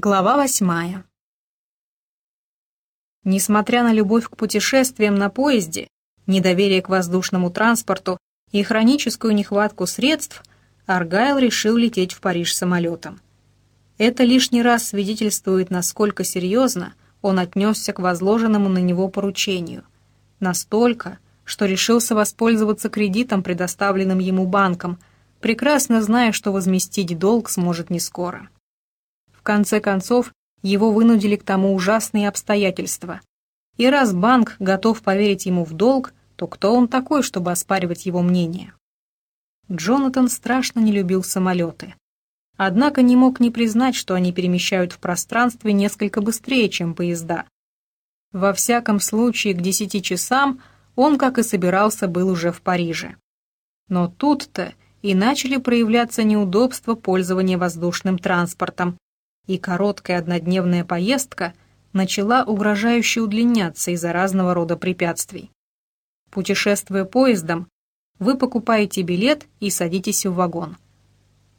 Глава восьмая. Несмотря на любовь к путешествиям на поезде, недоверие к воздушному транспорту и хроническую нехватку средств, Аргайл решил лететь в Париж самолетом. Это лишний раз свидетельствует, насколько серьезно он отнесся к возложенному на него поручению. Настолько, что решился воспользоваться кредитом, предоставленным ему банком, прекрасно зная, что возместить долг сможет не скоро конце концов, его вынудили к тому ужасные обстоятельства. И раз банк готов поверить ему в долг, то кто он такой, чтобы оспаривать его мнение? Джонатан страшно не любил самолеты. Однако не мог не признать, что они перемещают в пространстве несколько быстрее, чем поезда. Во всяком случае, к десяти часам он, как и собирался, был уже в Париже. Но тут-то и начали проявляться неудобства пользования воздушным транспортом, и короткая однодневная поездка начала угрожающе удлиняться из-за разного рода препятствий. Путешествуя поездом, вы покупаете билет и садитесь в вагон.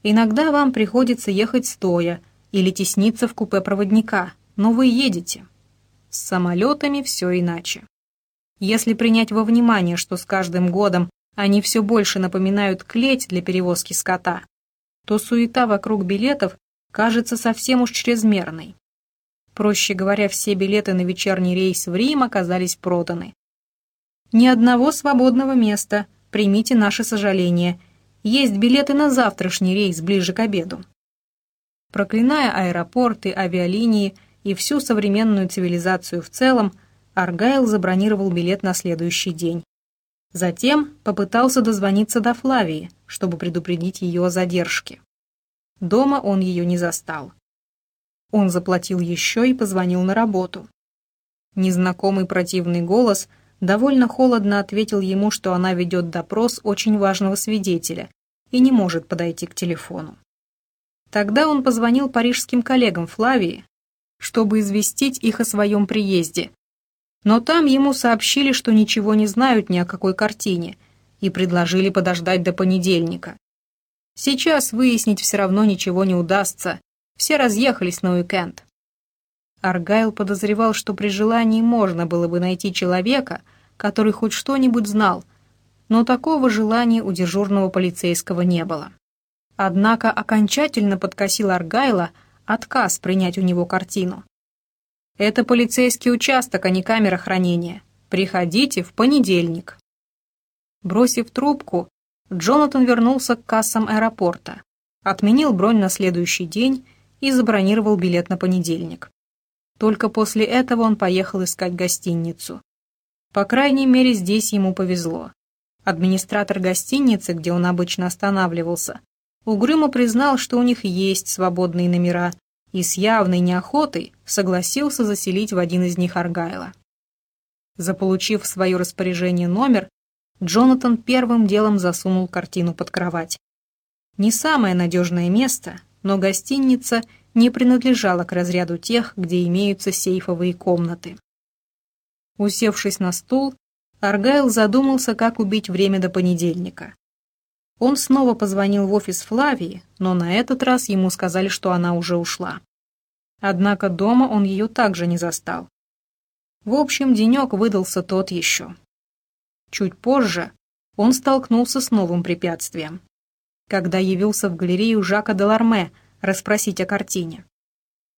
Иногда вам приходится ехать стоя или тесниться в купе проводника, но вы едете. С самолетами все иначе. Если принять во внимание, что с каждым годом они все больше напоминают клеть для перевозки скота, то суета вокруг билетов кажется совсем уж чрезмерной. Проще говоря, все билеты на вечерний рейс в Рим оказались проданы. Ни одного свободного места, примите наше сожаление. Есть билеты на завтрашний рейс ближе к обеду. Проклиная аэропорты, авиалинии и всю современную цивилизацию в целом, Аргайл забронировал билет на следующий день. Затем попытался дозвониться до Флавии, чтобы предупредить ее о задержке. Дома он ее не застал. Он заплатил еще и позвонил на работу. Незнакомый противный голос довольно холодно ответил ему, что она ведет допрос очень важного свидетеля и не может подойти к телефону. Тогда он позвонил парижским коллегам Флавии, чтобы известить их о своем приезде. Но там ему сообщили, что ничего не знают ни о какой картине, и предложили подождать до понедельника. Сейчас выяснить все равно ничего не удастся. Все разъехались на уикенд. Аргайл подозревал, что при желании можно было бы найти человека, который хоть что-нибудь знал, но такого желания у дежурного полицейского не было. Однако окончательно подкосил Аргайла отказ принять у него картину. «Это полицейский участок, а не камера хранения. Приходите в понедельник». Бросив трубку, Джонатан вернулся к кассам аэропорта, отменил бронь на следующий день и забронировал билет на понедельник. Только после этого он поехал искать гостиницу. По крайней мере, здесь ему повезло. Администратор гостиницы, где он обычно останавливался, угрюмо признал, что у них есть свободные номера, и с явной неохотой согласился заселить в один из них Аргайла. Заполучив в свое распоряжение номер, Джонатан первым делом засунул картину под кровать. Не самое надежное место, но гостиница не принадлежала к разряду тех, где имеются сейфовые комнаты. Усевшись на стул, Аргайл задумался, как убить время до понедельника. Он снова позвонил в офис Флавии, но на этот раз ему сказали, что она уже ушла. Однако дома он ее также не застал. В общем, денек выдался тот еще. Чуть позже он столкнулся с новым препятствием, когда явился в галерею Жака Деларме расспросить о картине.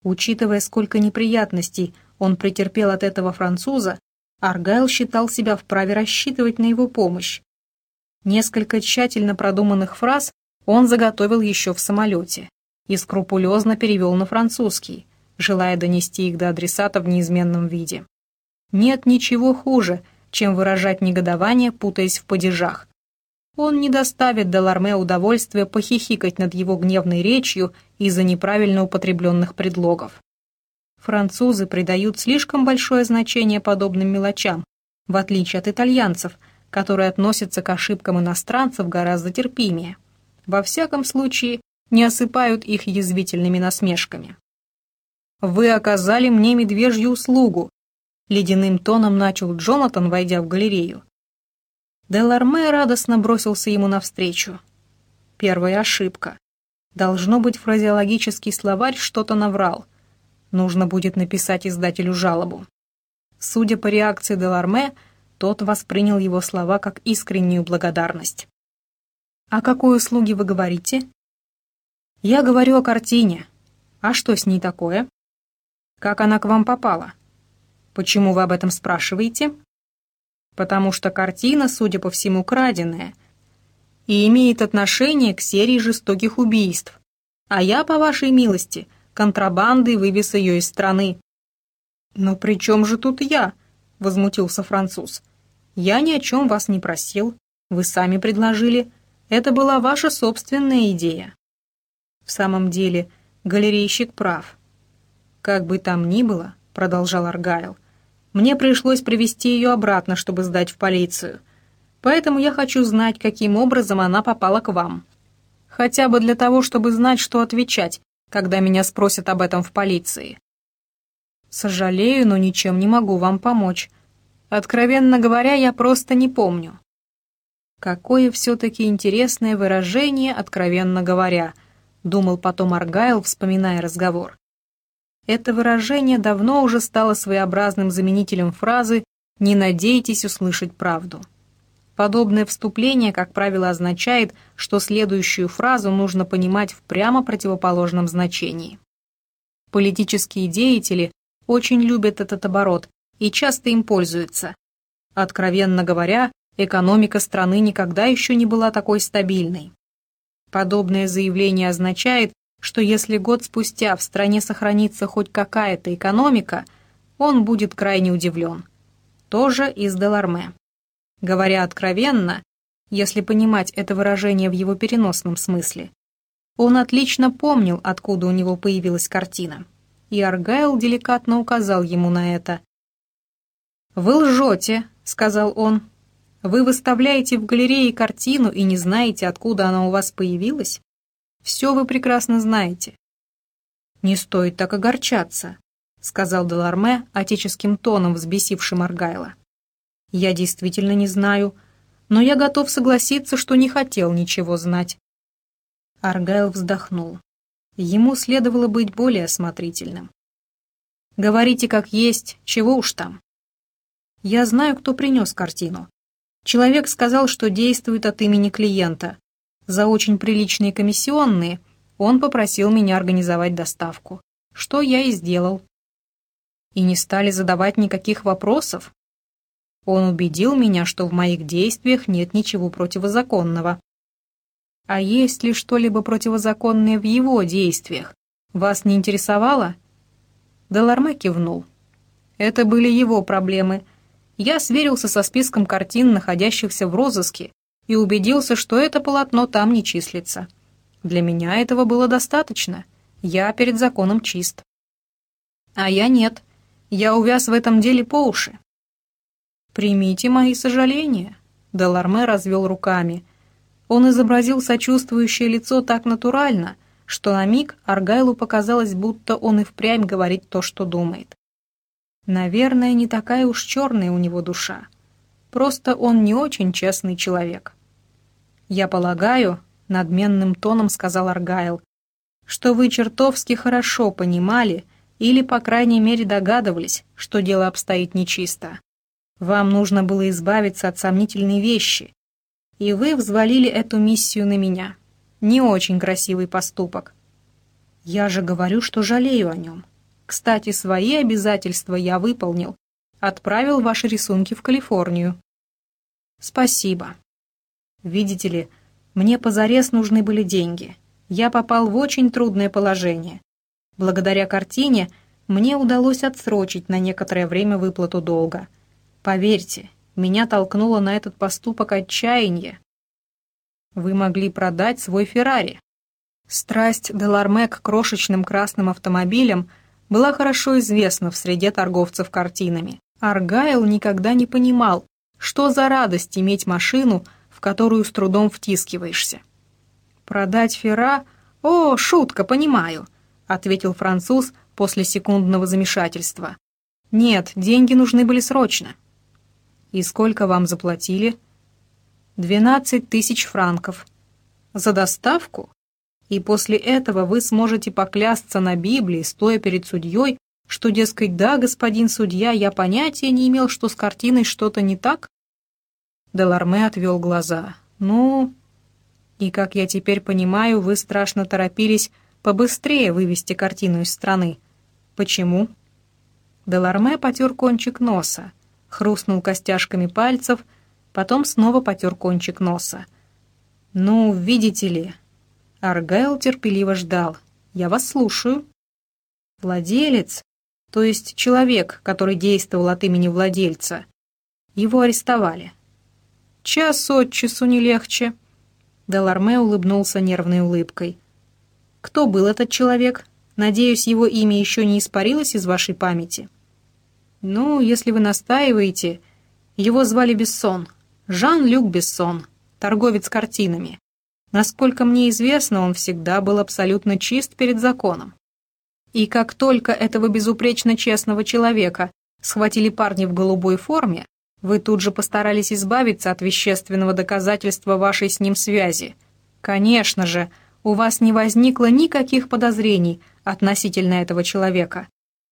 Учитывая, сколько неприятностей он претерпел от этого француза, Аргайл считал себя вправе рассчитывать на его помощь. Несколько тщательно продуманных фраз он заготовил еще в самолете и скрупулезно перевел на французский, желая донести их до адресата в неизменном виде. Нет ничего хуже, чем выражать негодование, путаясь в падежах. Он не доставит Деларме удовольствия похихикать над его гневной речью из-за неправильно употребленных предлогов. Французы придают слишком большое значение подобным мелочам, в отличие от итальянцев, которые относятся к ошибкам иностранцев гораздо терпимее. Во всяком случае, не осыпают их язвительными насмешками. «Вы оказали мне медвежью услугу», Ледяным тоном начал Джонатан, войдя в галерею. Деларме радостно бросился ему навстречу. Первая ошибка. Должно быть, фразеологический словарь что-то наврал. Нужно будет написать издателю жалобу. Судя по реакции Деларме, тот воспринял его слова как искреннюю благодарность. «О какой услуге вы говорите?» «Я говорю о картине. А что с ней такое?» «Как она к вам попала?» «Почему вы об этом спрашиваете?» «Потому что картина, судя по всему, краденая и имеет отношение к серии жестоких убийств. А я, по вашей милости, контрабандой вывез ее из страны». «Но при чем же тут я?» — возмутился француз. «Я ни о чем вас не просил. Вы сами предложили. Это была ваша собственная идея». В самом деле, галерейщик прав. «Как бы там ни было», — продолжал Аргайл, «мне пришлось привести ее обратно, чтобы сдать в полицию. Поэтому я хочу знать, каким образом она попала к вам. Хотя бы для того, чтобы знать, что отвечать, когда меня спросят об этом в полиции. Сожалею, но ничем не могу вам помочь. Откровенно говоря, я просто не помню. Какое все-таки интересное выражение, откровенно говоря, думал потом Аргайл, вспоминая разговор. Это выражение давно уже стало своеобразным заменителем фразы «не надейтесь услышать правду». Подобное вступление, как правило, означает, что следующую фразу нужно понимать в прямо противоположном значении. Политические деятели очень любят этот оборот и часто им пользуются. Откровенно говоря, экономика страны никогда еще не была такой стабильной. Подобное заявление означает, что если год спустя в стране сохранится хоть какая-то экономика, он будет крайне удивлен. Тоже из Деларме. Говоря откровенно, если понимать это выражение в его переносном смысле, он отлично помнил, откуда у него появилась картина и Аргайл деликатно указал ему на это. «Вы лжете», — сказал он. «Вы выставляете в галерее картину и не знаете, откуда она у вас появилась? Все вы прекрасно знаете». «Не стоит так огорчаться», — сказал Деларме отеческим тоном, взбесившим Аргайла. «Я действительно не знаю, но я готов согласиться, что не хотел ничего знать». Аргайл вздохнул. Ему следовало быть более осмотрительным. «Говорите как есть, чего уж там». «Я знаю, кто принес картину. Человек сказал, что действует от имени клиента. За очень приличные комиссионные он попросил меня организовать доставку, что я и сделал. И не стали задавать никаких вопросов. Он убедил меня, что в моих действиях нет ничего противозаконного. А есть ли что-либо противозаконное в его действиях? Вас не интересовало?» Деларме кивнул. «Это были его проблемы. Я сверился со списком картин, находящихся в розыске, и убедился, что это полотно там не числится. Для меня этого было достаточно. Я перед законом чист. А я нет. Я увяз в этом деле по уши. «Примите мои сожаления», — Деларме развел руками — он изобразил сочувствующее лицо так натурально, что на миг Аргайлу показалось, будто он и впрямь говорит то, что думает. Наверное, не такая уж черная у него душа. Просто он не очень честный человек. «Я полагаю», — надменным тоном сказал Аргайл, «что вы чертовски хорошо понимали или, по крайней мере, догадывались, что дело обстоит нечисто. Вам нужно было избавиться от сомнительной вещи, и вы взвалили эту миссию на меня. Не очень красивый поступок. Я же говорю, что жалею о нем. Кстати, свои обязательства я выполнил. Отправил ваши рисунки в Калифорнию. Спасибо. Видите ли, мне позарез нужны были деньги. Я попал в очень трудное положение. Благодаря картине мне удалось отсрочить на некоторое время выплату долга. Поверьте, меня толкнуло на этот поступок отчаяние. Вы могли продать свой Феррари. Страсть Деларме к крошечным красным автомобилям была хорошо известна в среде торговцев картинами. Аргайл никогда не понимал, что за радость иметь машину, в которую с трудом втискиваешься. «Продать Ферра? О, шутка, понимаю», — ответил француз после секундного замешательства. «Нет, деньги нужны были срочно». «И сколько вам заплатили?» «Двенадцать тысяч франков». «За доставку?» «И после этого вы сможете поклясться на Библии, стоя перед судьей, что, дескать, да, господин судья, я понятия не имел, что с картиной что-то не так? Деларме отвел глаза. Ну, и, как я теперь понимаю, вы страшно торопились побыстрее вывести картину из страны. Почему? Деларме потер кончик носа, хрустнул костяшками пальцев, потом снова потер кончик носа. «Ну, видите ли...» Аргайл терпеливо ждал. «Я вас слушаю». Владелец, то есть человек, который действовал от имени владельца, его арестовали. Час от часу не легче. Деларме улыбнулся нервной улыбкой. Кто был этот человек? Надеюсь, его имя еще не испарилось из вашей памяти. Ну, если вы настаиваете, его звали Бессон. Жан-Люк Бессон, торговец картинами. Насколько мне известно, он всегда был абсолютно чист перед законом. И как только этого безупречно честного человека схватили парни в голубой форме, вы тут же постарались избавиться от вещественного доказательства вашей с ним связи. Конечно же, у вас не возникло никаких подозрений относительно этого человека.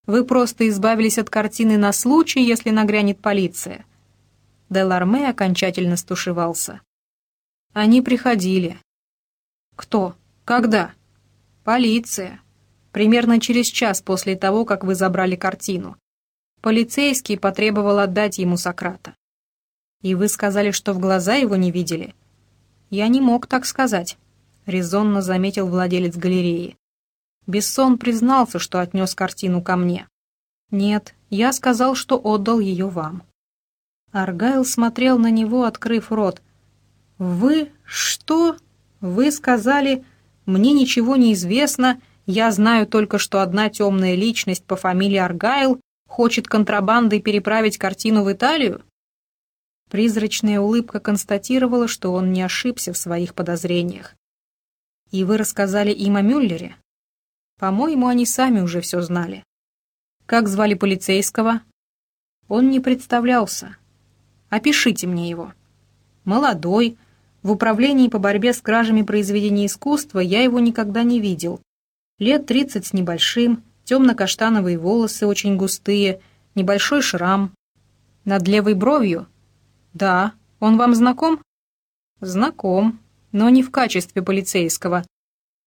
Вы просто избавились от картины на случай, если нагрянет полиция. Деларме окончательно стушевался. Они приходили. Кто? Когда? Полиция. Примерно через час после того, как вы забрали картину. Полицейский потребовал отдать ему Сократа. И вы сказали, что в глаза его не видели? Я не мог так сказать, резонно заметил владелец галереи. Бессон признался, что отнес картину ко мне. Нет, я сказал, что отдал ее вам. Аргайл смотрел на него, открыв рот. «Вы что? Вы сказали, мне ничего не известно, я знаю только, что одна темная личность по фамилии Аргайл Хочет контрабандой переправить картину в Италию? Призрачная улыбка констатировала, что он не ошибся в своих подозрениях. И вы рассказали им о Мюллере? По-моему, они сами уже все знали. Как звали полицейского? Он не представлялся. Опишите мне его. Молодой. В управлении по борьбе с кражами произведений искусства я его никогда не видел. Лет тридцать с небольшим, темно-каштановые волосы очень густые, небольшой шрам. Над левой бровью? Да. Он вам знаком? Знаком, но не в качестве полицейского.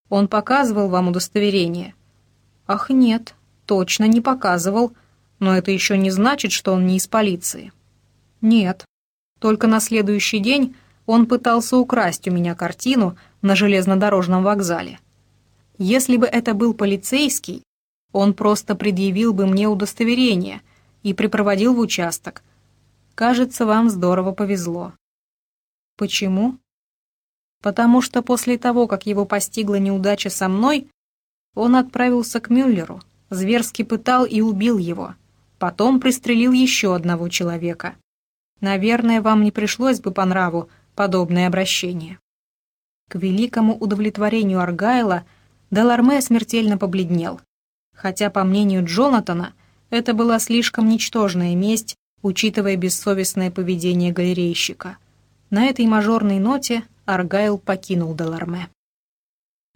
Он показывал вам удостоверение? Ах, нет, точно не показывал, но это еще не значит, что он не из полиции. Нет, только на следующий день он пытался украсть у меня картину на железнодорожном вокзале. Если бы это был полицейский, он просто предъявил бы мне удостоверение и припроводил в участок. Кажется, вам здорово повезло. Почему? Потому что после того, как его постигла неудача со мной, он отправился к Мюллеру, зверски пытал и убил его. Потом пристрелил еще одного человека. Наверное, вам не пришлось бы по нраву подобное обращение. К великому удовлетворению Аргайла Деларме смертельно побледнел хотя, по мнению Джонатана, это была слишком ничтожная месть, учитывая бессовестное поведение галерейщика. На этой мажорной ноте Аргайл покинул Деларме.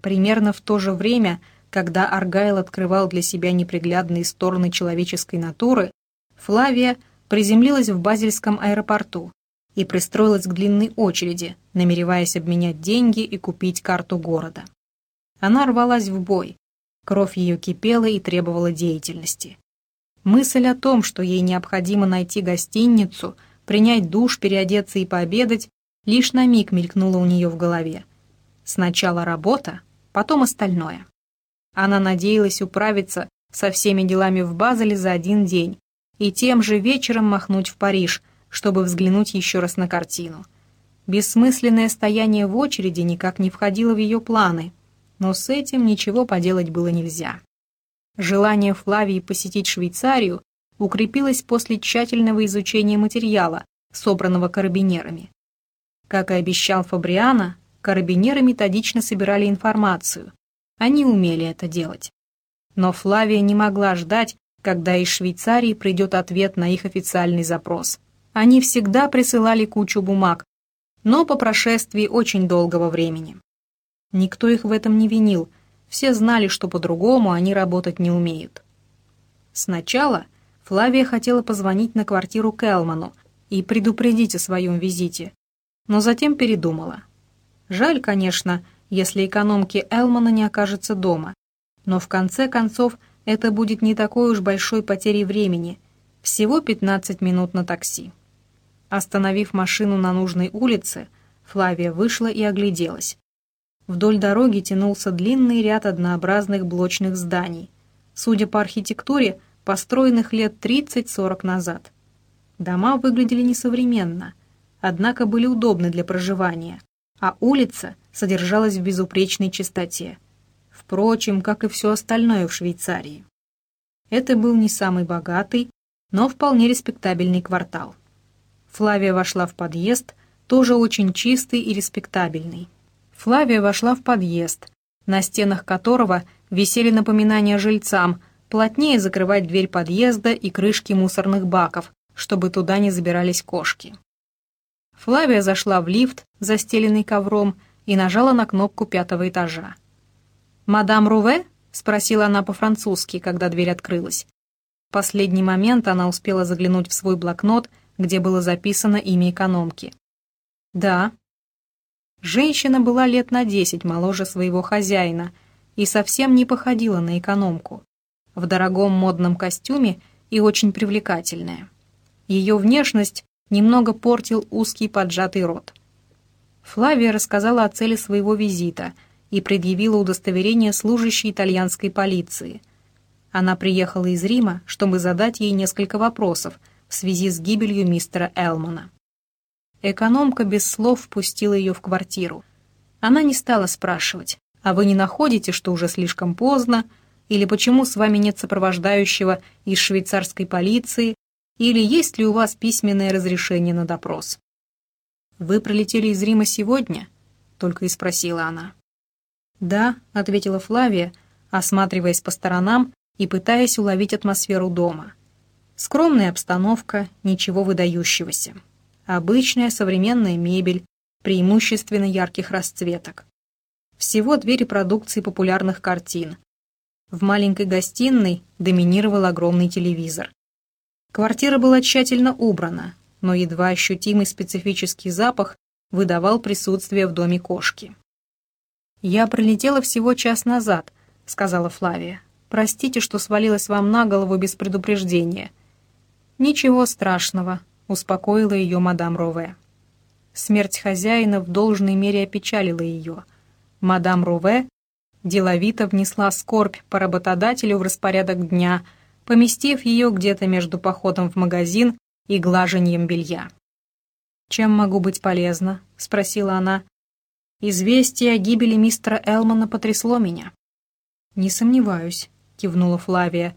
Примерно в то же время, когда Аргайл открывал для себя неприглядные стороны человеческой натуры, Флавия приземлилась в Базельском аэропорту и пристроилась к длинной очереди, намереваясь обменять деньги и купить карту города. Она рвалась в бой, Кровь ее кипела и требовала деятельности. Мысль о том, что ей необходимо найти гостиницу, принять душ, переодеться и пообедать, лишь на миг мелькнула у нее в голове. Сначала работа, потом остальное. Она надеялась управиться со всеми делами в Базеле за один день и тем же вечером махнуть в Париж, чтобы взглянуть еще раз на картину. Бессмысленное стояние в очереди никак не входило в ее планы — но с этим ничего поделать было нельзя. Желание Флавии посетить Швейцарию укрепилось после тщательного изучения материала, собранного карабинерами. Как и обещал Фабриано, карабинеры методично собирали информацию. Они умели это делать. Но Флавия не могла ждать, когда из Швейцарии придет ответ на их официальный запрос. Они всегда присылали кучу бумаг, но по прошествии очень долгого времени. Никто их в этом не винил, все знали, что по-другому они работать не умеют. Сначала Флавия хотела позвонить на квартиру Келману и предупредить о своем визите, но затем передумала. Жаль, конечно, если экономки Элмана не окажется дома, но в конце концов это будет не такой уж большой потерей времени, всего 15 минут на такси. Остановив машину на нужной улице, Флавия вышла и огляделась. Вдоль дороги тянулся длинный ряд однообразных блочных зданий, судя по архитектуре, построенных лет 30-40 назад. Дома выглядели несовременно, однако были удобны для проживания, а улица содержалась в безупречной чистоте. Впрочем, как и все остальное в Швейцарии. Это был не самый богатый, но вполне респектабельный квартал. Флавия вошла в подъезд, тоже очень чистый и респектабельный. Флавия вошла в подъезд, на стенах которого висели напоминания жильцам плотнее закрывать дверь подъезда и крышки мусорных баков, чтобы туда не забирались кошки. Флавия зашла в лифт, застеленный ковром, и нажала на кнопку пятого этажа. «Мадам Руве?» — спросила она по-французски, когда дверь открылась. В последний момент она успела заглянуть в свой блокнот, где было записано имя экономки. «Да». Женщина была лет на десять моложе своего хозяина и совсем не походила на экономку. В дорогом модном костюме и очень привлекательная. Ее внешность немного портил узкий поджатый рот. Флавия рассказала о цели своего визита и предъявила удостоверение служащей итальянской полиции. Она приехала из Рима, чтобы задать ей несколько вопросов в связи с гибелью мистера Элмона. Экономка без слов впустила ее в квартиру. Она не стала спрашивать, а вы не находите, что уже слишком поздно, или почему с вами нет сопровождающего из швейцарской полиции, или есть ли у вас письменное разрешение на допрос. «Вы пролетели из Рима сегодня?» — только и спросила она. «Да», — ответила Флавия, осматриваясь по сторонам и пытаясь уловить атмосферу дома. Скромная обстановка, ничего выдающегося. Обычная современная мебель, преимущественно ярких расцветок. Всего две репродукции популярных картин. В маленькой гостиной доминировал огромный телевизор. Квартира была тщательно убрана, но едва ощутимый специфический запах выдавал присутствие в доме кошки. «Я прилетела всего час назад», — сказала Флавия. «Простите, что свалилась вам на голову без предупреждения. «Ничего страшного», — успокоила ее мадам Рове. Смерть хозяина в должной мере опечалила ее. Мадам Рове деловито внесла скорбь по работодателю в распорядок дня, поместив ее где-то между походом в магазин и глажением белья. «Чем могу быть полезна?» — спросила она. «Известие о гибели мистера Элмана потрясло меня». «Не сомневаюсь», — кивнула Флавия.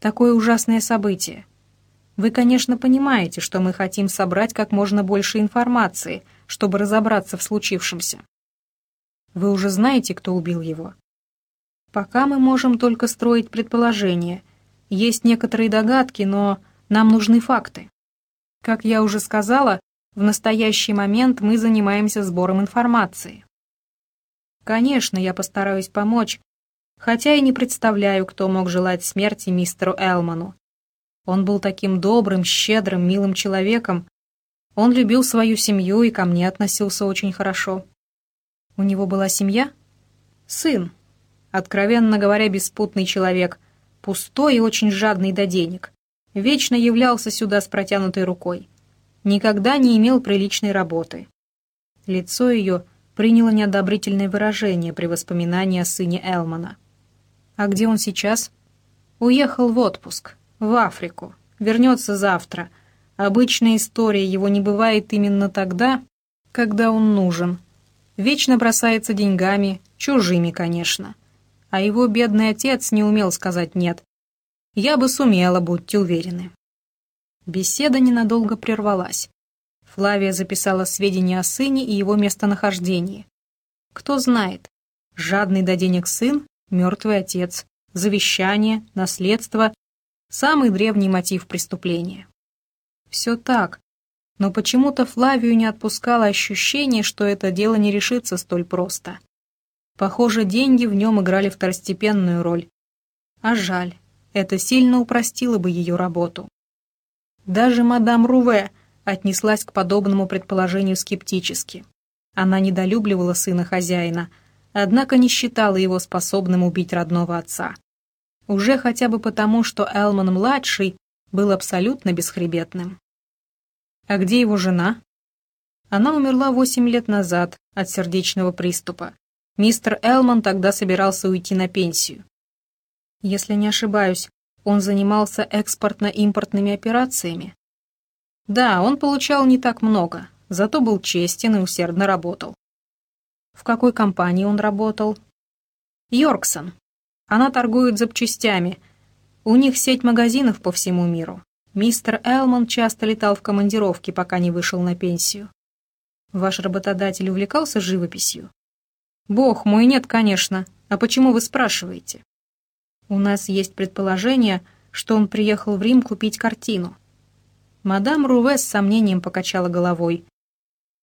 «Такое ужасное событие. Вы, конечно, понимаете, что мы хотим собрать как можно больше информации, чтобы разобраться в случившемся. Вы уже знаете, кто убил его? Пока мы можем только строить предположения. Есть некоторые догадки, но нам нужны факты. Как я уже сказала, в настоящий момент мы занимаемся сбором информации. Конечно, я постараюсь помочь, хотя и не представляю, кто мог желать смерти мистеру Элману. Он был таким добрым, щедрым, милым человеком. Он любил свою семью и ко мне относился очень хорошо. У него была семья? Сын. Откровенно говоря, беспутный человек. Пустой и очень жадный до денег. Вечно являлся сюда с протянутой рукой. Никогда не имел приличной работы. Лицо ее приняло неодобрительное выражение при воспоминании о сыне Элмана. А где он сейчас? Уехал в отпуск в Африку. Вернется завтра. Обычная история его не бывает именно тогда, когда он нужен. Вечно бросается деньгами, чужими, конечно. А его бедный отец не умел сказать «нет». Я бы сумела, будьте уверены. Беседа ненадолго прервалась. Флавия записала сведения о сыне и его местонахождении. Кто знает, жадный до денег сын, мертвый отец, завещание, наследство Самый древний мотив преступления. Все так, но почему-то Флавию не отпускало ощущение, что это дело не решится столь просто. Похоже, деньги в нем играли второстепенную роль. А жаль. Это сильно упростило бы ее работу. Даже мадам Руве отнеслась к подобному предположению скептически. Она недолюбливала сына хозяина, однако не считала его способным убить родного отца. Уже хотя бы потому, что Элман-младший был абсолютно бесхребетным. А где его жена? Она умерла восемь лет назад от сердечного приступа. Мистер Элман тогда собирался уйти на пенсию. Если не ошибаюсь, он занимался экспортно-импортными операциями. Да, он получал не так много, зато был честен и усердно работал. В какой компании он работал? Йорксон. Она торгует запчастями. У них сеть магазинов по всему миру. Мистер Элман часто летал в командировки, пока не вышел на пенсию. Ваш работодатель увлекался живописью? Бог мой, нет, конечно. А почему вы спрашиваете? У нас есть предположение, что он приехал в Рим купить картину. Мадам Руве с сомнением покачала головой.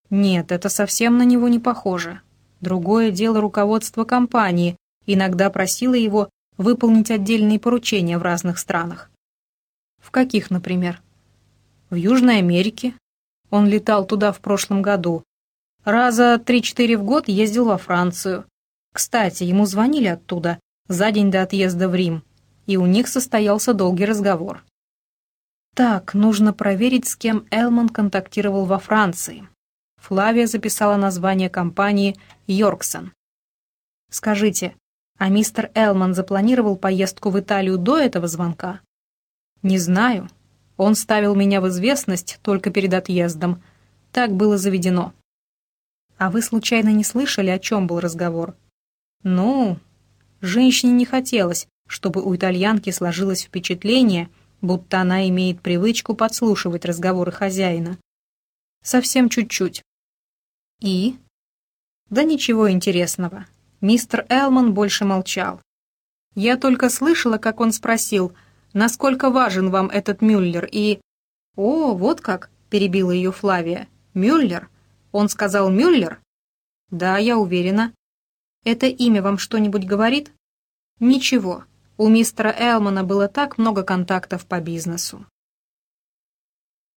Нет, это совсем на него не похоже. Другое дело руководство компании иногда просило его выполнить отдельные поручения в разных странах. В каких, например? В Южной Америке. Он летал туда в прошлом году. Раза три-четыре в год ездил во Францию. Кстати, ему звонили оттуда за день до отъезда в Рим, и у них состоялся долгий разговор. Так, нужно проверить, с кем Элман контактировал во Франции. Флавия записала название компании «Йорксон». Скажите, а мистер Элман запланировал поездку в Италию до этого звонка? Не знаю. Он ставил меня в известность только перед отъездом. Так было заведено. А вы случайно не слышали, о чем был разговор? Ну, женщине не хотелось, чтобы у итальянки сложилось впечатление, будто она имеет привычку подслушивать разговоры хозяина. Совсем чуть-чуть. И? Да ничего интересного. Мистер Элман больше молчал. Я только слышала, как он спросил, насколько важен вам этот Мюллер, и... О, вот как, перебила ее Флавия. Мюллер? Он сказал Мюллер? Да, я уверена. Это имя вам что-нибудь говорит? Ничего. У мистера Элмана было так много контактов по бизнесу.